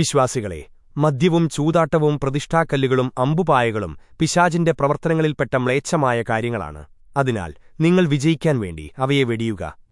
വിശ്വാസികളെ മദ്യവും ചൂതാട്ടവും പ്രതിഷ്ഠാക്കല്ലുകളും അമ്പുപായകളും പിശാചിന്റെ പ്രവർത്തനങ്ങളിൽപ്പെട്ട മ്ലേച്ഛമായ കാര്യങ്ങളാണ്. അതിനാൽ നിങ്ങൾ വിജയിക്കാൻ വേണ്ടി അവയെ വെടിയുക.